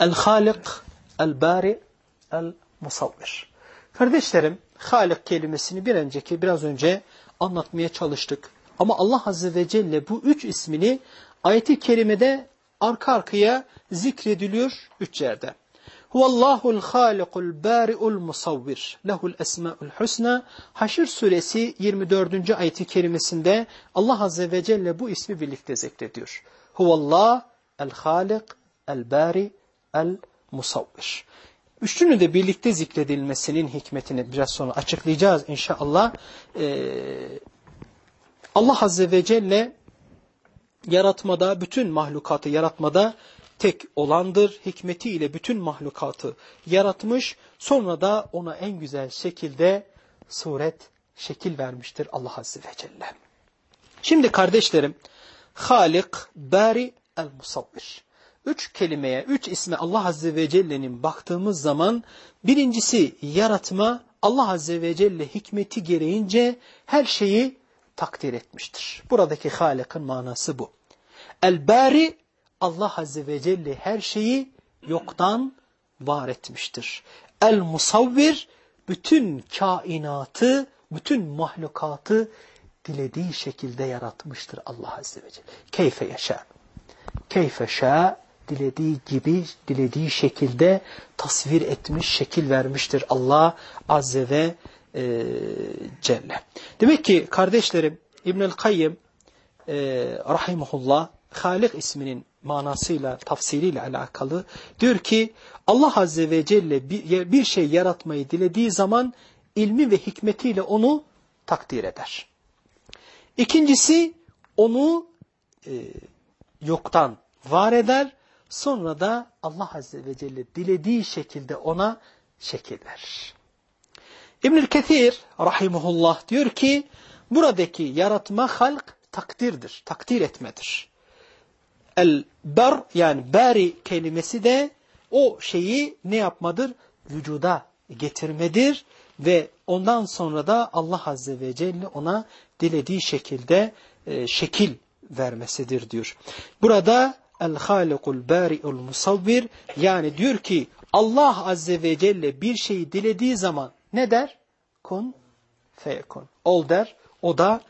El-Halik, El-Bari, El-Musavvir. Kardeşlerim, Halik kelimesini bir önceki, biraz önce anlatmaya çalıştık. Ama Allah Azze ve Celle bu üç ismini ayeti kerimede arka arkaya zikrediliyor üç yerde. Huvallahul halikul bari'ul musavvir. Lehul esma'ul husna. Haşr suresi 24. ayeti kerimesinde Allah Azze ve Celle bu ismi birlikte zikrediyor. Huvallah el halik el bari el musavvir. Üçünün de birlikte zikredilmesinin hikmetini biraz sonra açıklayacağız inşallah. Ee, Allah Azze ve Celle yaratmada, bütün mahlukatı yaratmada tek olandır. Hikmetiyle bütün mahlukatı yaratmış. Sonra da ona en güzel şekilde suret, şekil vermiştir Allah Azze ve Celle. Şimdi kardeşlerim, Halik, Bari, El-Musavvir. Üç kelimeye, üç isme Allah Azze ve Celle'nin baktığımız zaman birincisi yaratma, Allah Azze ve Celle hikmeti gereğince her şeyi takdir etmiştir. Buradaki Halik'in manası bu. El-Bari Allah Azze ve Celle her şeyi yoktan var etmiştir. El-Musavvir bütün kainatı, bütün mahlukatı dilediği şekilde yaratmıştır Allah Azze ve Celle. Keyfe yaşa. Keyfe şa dilediği gibi, dilediği şekilde tasvir etmiş, şekil vermiştir Allah Azze ve e, Celle. Demek ki kardeşlerim İbnül Kayyım e, Rahimullah Halik isminin manasıyla, tafsiriyle alakalı diyor ki Allah Azze ve Celle bir, bir şey yaratmayı dilediği zaman ilmi ve hikmetiyle onu takdir eder. İkincisi onu e, yoktan var eder. Sonra da Allah Azze ve Celle dilediği şekilde ona şekil verir. İbnül Kethir rahimullah diyor ki buradaki yaratma halk takdirdir, takdir etmedir. El-ber yani bari kelimesi de o şeyi ne yapmadır? Vücuda getirmedir ve ondan sonra da Allah Azze ve Celle ona dilediği şekilde e, şekil vermesidir diyor. Burada el-halikul bari'ul musavvir yani diyor ki Allah Azze ve Celle bir şeyi dilediği zaman ne der? Kun feyekun. Ol der. O da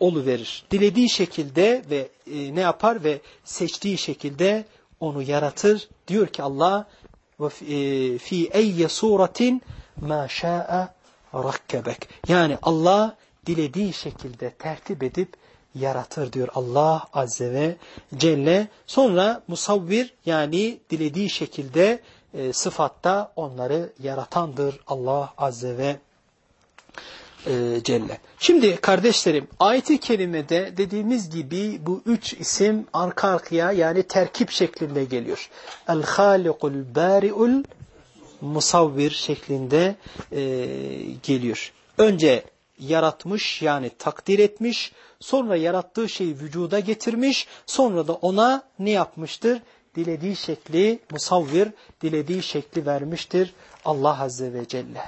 olu verir. Dilediği şekilde ve e, ne yapar ve seçtiği şekilde onu yaratır. Diyor ki Allah ve fi eyye suratin ma şa'a rakkebek. Yani Allah dilediği şekilde tertip edip yaratır diyor Allah Azze ve Celle. Sonra musavvir yani dilediği şekilde e, sıfatta onları yaratandır Allah Azze ve e, Celle. Şimdi kardeşlerim ayeti kerimede dediğimiz gibi bu üç isim arka arkaya yani terkip şeklinde geliyor. El-Halikul Bari'ul Musavvir şeklinde e, geliyor. Önce yaratmış yani takdir etmiş, sonra yarattığı şeyi vücuda getirmiş, sonra da ona ne yapmıştır? Dilediği şekli musavvir, dilediği şekli vermiştir Allah Azze ve Celle.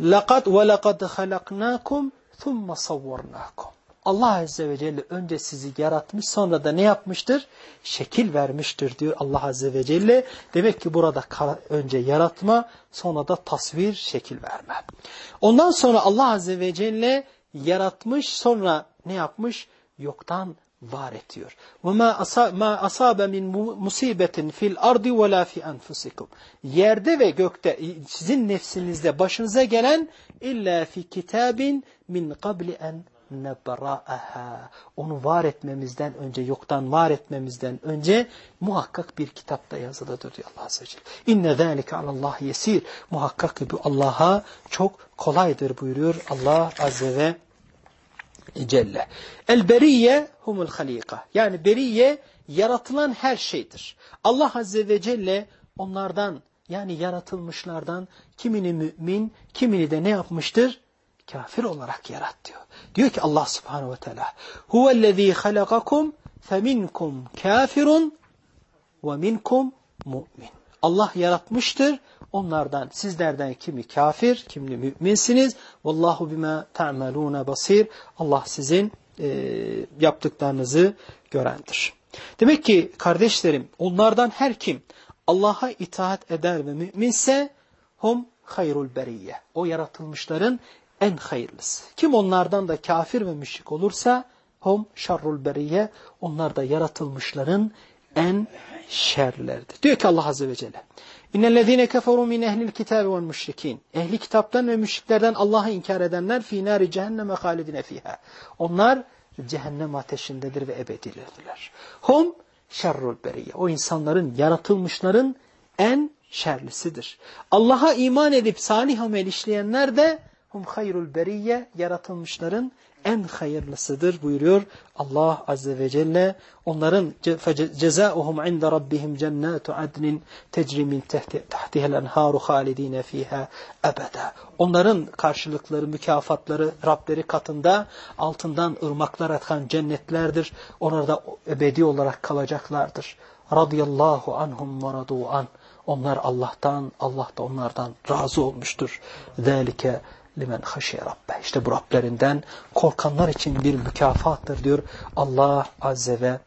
لَقَدْ وَلَقَدْ خَلَقْنَاكُمْ ثُمَّ صَوَّرْنَاكُمْ Allah Azze ve Celle önce sizi yaratmış sonra da ne yapmıştır? Şekil vermiştir diyor Allah Azze ve Celle. Demek ki burada önce yaratma sonra da tasvir şekil verme. Ondan sonra Allah Azze ve Celle yaratmış sonra ne yapmış? Yoktan var ediyor. وَمَا أَصَابَ مِنْ مُصِيبَةٍ فِي الْأَرْضِ وَلَا فِي أَنْفُسِكُمْ Yerde ve gökte sizin nefsinizde başınıza gelen illa fi kitabin min qabli en nebra'aha. Onu var etmemizden önce, yoktan var etmemizden önce muhakkak bir kitapta yazılıdır diyor Allah Azze ve Celle. İnne zâlike alallahi yesir. Muhakkak ki bu Allah'a çok kolaydır buyuruyor Allah Azze ve Celle. El beriye humul halika. Yani beriye yaratılan her şeydir. Allah Azze ve Celle onlardan yani yaratılmışlardan kimini mümin, kimini de ne yapmıştır? Kafir olarak yarat diyor. Diyor ki Allah Subhanahu ve Teala Huvellezî halakakum feminkum kafirun ve minkum mu'min. Allah yaratmıştır. Onlardan, sizlerden kimi kafir, kimi müminsiniz. Vallahu bima ta'maluna basir. Allah sizin e, yaptıklarınızı görendir. Demek ki kardeşlerim onlardan her kim Allah'a itaat eder ve müminse hum hayrul beriyye. O yaratılmışların en hayırlısı. Kim onlardan da kafir ve müşrik olursa hum şerrul beriyye. Onlar da yaratılmışların en şerleridir. Diyor ki Allah Azze ve Celle. İnnellezîne keferû min ehlil kitâbi vel müşrikîn. Ehli kitaptan ve müşriklerden Allah'ı inkar edenler fî nâri cehenneme halidine fîhâ. Onlar cehennem ateşindedir ve ebedilerdiler. Hum şerrul beriyye. O insanların, yaratılmışların en şerlisidir. Allah'a iman edip salih amel işleyenler de hum hayrul beriyye yaratılmışların en hayırlısıdır buyuruyor Allah Azze ve Celle. Onların cezauhum inde rabbihim cennatu adnin tecri min tahtihel enharu halidine fiha ebeda. Onların karşılıkları, mükafatları Rableri katında altından ırmaklar akan cennetlerdir. Orada ebedi olarak kalacaklardır. Radiyallahu anhum ve radu an. Onlar Allah'tan, Allah da onlardan razı olmuştur. Zalike limen haşiye rabbe. İşte bu Rablerinden korkanlar için bir mükafattır diyor Allah Azze ve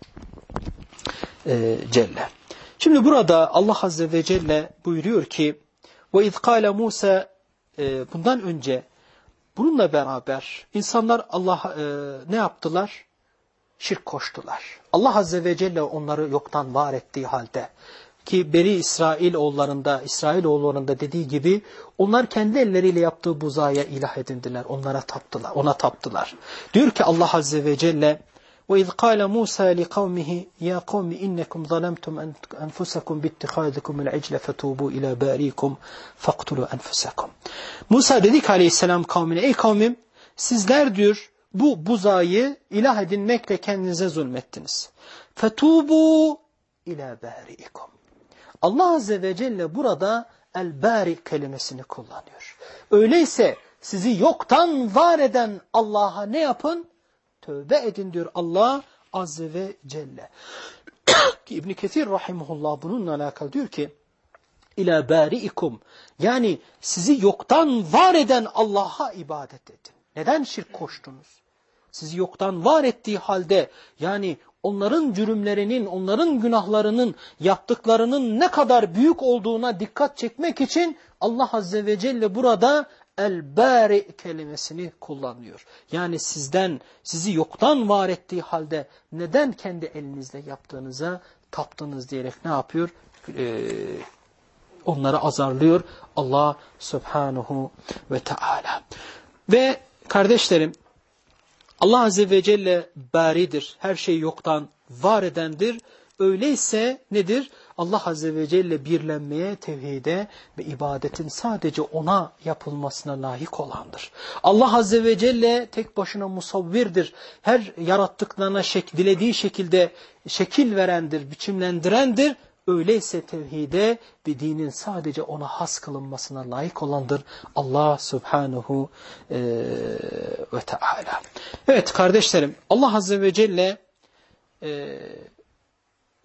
e, Celle. Şimdi burada Allah Azze ve Celle buyuruyor ki ve izkâle Musa e, bundan önce bununla beraber insanlar Allah e, ne yaptılar? Şirk koştular. Allah Azze ve Celle onları yoktan var ettiği halde ki Beri İsrail oğullarında, İsrail oğullarında dediği gibi onlar kendi elleriyle yaptığı buzaya ilah edindiler. Onlara taptılar, ona taptılar. Diyor ki Allah Azze ve Celle وَاِذْ قَالَ مُوسَى لِقَوْمِهِ يَا قَوْمِ إِنَّكُمْ ظَلَمْتُمْ أَنفُسَكُمْ بِاتِّخَاذِكُمُ الْعِجْلَ فَتُوبُوا إِلَى بَارِيكُمْ فَاقْتُلُوا أَنفُسَكُمْ Musa dedi ki aleyhisselam kavmine ey kavmim sizler diyor bu buzayı ilah edinmekle kendinize zulmettiniz. فَتُوبُوا إِلَى بَارِيكُمْ Allah Azze ve Celle burada el-bari kelimesini kullanıyor. Öyleyse sizi yoktan var eden Allah'a ne yapın? Tövbe edin diyor Allah Azze ve Celle. ki İbn Kesir rahimehullah bununla alakalı diyor ki ila bariikum yani sizi yoktan var eden Allah'a ibadet edin. Neden şirk koştunuz? Sizi yoktan var ettiği halde yani onların cürümlerinin, onların günahlarının, yaptıklarının ne kadar büyük olduğuna dikkat çekmek için Allah Azze ve Celle burada el-bari kelimesini kullanıyor. Yani sizden, sizi yoktan var ettiği halde neden kendi elinizle yaptığınıza taptınız diyerek ne yapıyor? Ee, onları azarlıyor Allah Subhanahu ve Teala. Ve kardeşlerim Allah Azze ve Celle baridir. Her şeyi yoktan var edendir. Öyleyse nedir? Allah Azze ve Celle birlenmeye, tevhide ve ibadetin sadece ona yapılmasına layık olandır. Allah Azze ve Celle tek başına musavvirdir. Her yarattıklarına şek dilediği şekilde şekil verendir, biçimlendirendir Öyleyse tevhide ve dinin sadece ona has kılınmasına layık olandır Allah subhanahu e, ve teala. Evet kardeşlerim Allah azze ve celle e,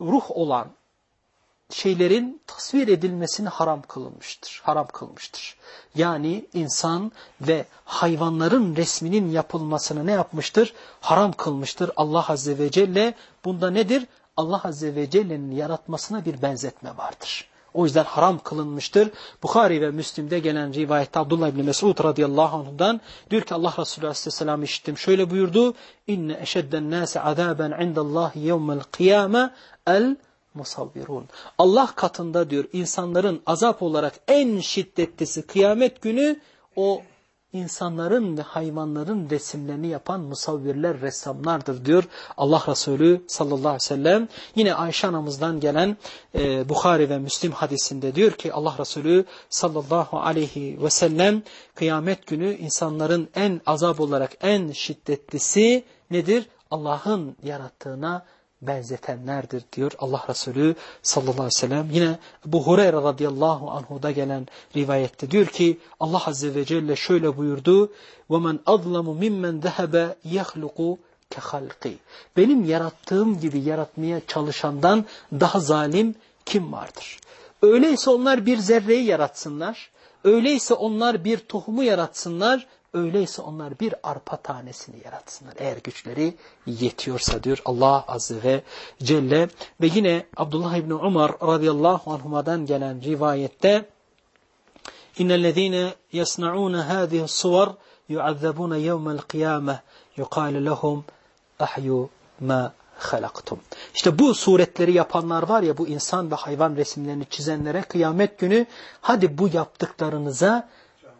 ruh olan şeylerin tasvir edilmesini haram kılınmıştır. Haram kılmıştır. Yani insan ve hayvanların resminin yapılmasını ne yapmıştır? Haram kılmıştır. Allah Azze ve Celle bunda nedir? Allah Azze ve Celle'nin yaratmasına bir benzetme vardır. O yüzden haram kılınmıştır. Bukhari ve Müslim'de gelen rivayette Abdullah İbni Mesud radıyallahu anh'dan diyor ki Allah Resulü aleyhisselam işittim. Şöyle buyurdu. İnne eşedden nâse azâben indallâhi yevmel kıyâme el musavvirun. Allah katında diyor insanların azap olarak en şiddetlisi kıyamet günü o insanların ve hayvanların resimlerini yapan musavvirler, ressamlardır diyor Allah Resulü sallallahu aleyhi ve sellem. Yine Ayşe anamızdan gelen e, Bukhari ve Müslim hadisinde diyor ki Allah Resulü sallallahu aleyhi ve sellem kıyamet günü insanların en azap olarak en şiddetlisi nedir? Allah'ın yarattığına benzetenlerdir diyor Allah Resulü sallallahu aleyhi ve sellem. Yine bu Hureyre radıyallahu anhuda gelen rivayette diyor ki Allah azze ve celle şöyle buyurdu. وَمَنْ أَظْلَمُ مِمَّنْ ذَهَبَ يَخْلُقُ كَخَلْقِ Benim yarattığım gibi yaratmaya çalışandan daha zalim kim vardır? Öyleyse onlar bir zerreyi yaratsınlar. Öyleyse onlar bir tohumu yaratsınlar. Öyleyse onlar bir arpa tanesini yaratsınlar. Eğer güçleri yetiyorsa diyor Allah Azze ve Celle. Ve yine Abdullah İbni Umar radıyallahu anhuma'dan gelen rivayette İnnellezîne yasna'ûne hâzihi suvar yu'azzabûne yevmel kıyâmeh yuqâle lehum ahyu ma halaktum. İşte bu suretleri yapanlar var ya bu insan ve hayvan resimlerini çizenlere kıyamet günü hadi bu yaptıklarınıza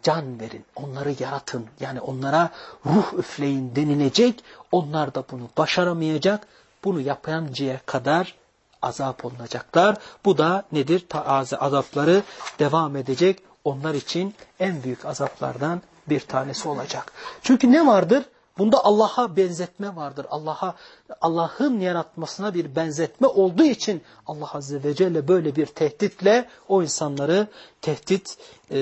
can verin, onları yaratın. Yani onlara ruh üfleyin denilecek. Onlar da bunu başaramayacak. Bunu yapıncaya kadar azap olunacaklar. Bu da nedir? Taaze azapları devam edecek. Onlar için en büyük azaplardan bir tanesi olacak. Çünkü ne vardır? Bunda Allah'a benzetme vardır. Allah'a Allah'ın yaratmasına bir benzetme olduğu için Allah Azze ve Celle böyle bir tehditle o insanları tehdit e,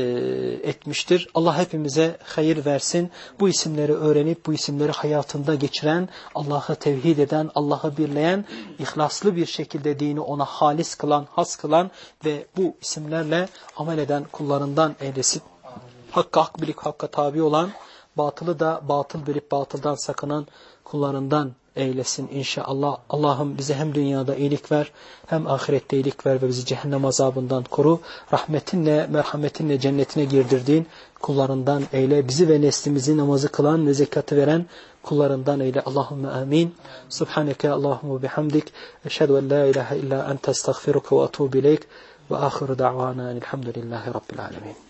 etmiştir. Allah hepimize hayır versin. Bu isimleri öğrenip bu isimleri hayatında geçiren, Allah'ı tevhid eden, Allah'ı birleyen, ihlaslı bir şekilde dini ona halis kılan, has kılan ve bu isimlerle amel eden kullarından eylesin. Hakka hak bilip hakka tabi olan batılı da batıl bilip batıldan sakınan kullarından eylesin inşallah. Allah'ım bize hem dünyada iyilik ver hem ahirette iyilik ver ve bizi cehennem azabından koru. Rahmetinle, merhametinle cennetine girdirdiğin kullarından eyle. Bizi ve neslimizi namazı kılan ve zekatı veren kullarından eyle. Allahümme amin. Subhaneke Allahümme bihamdik. Eşhedü en la ilahe illa ente estağfiruka ve atubu ileyk. Ve ahiru da'vana elhamdülillahi rabbil alemin.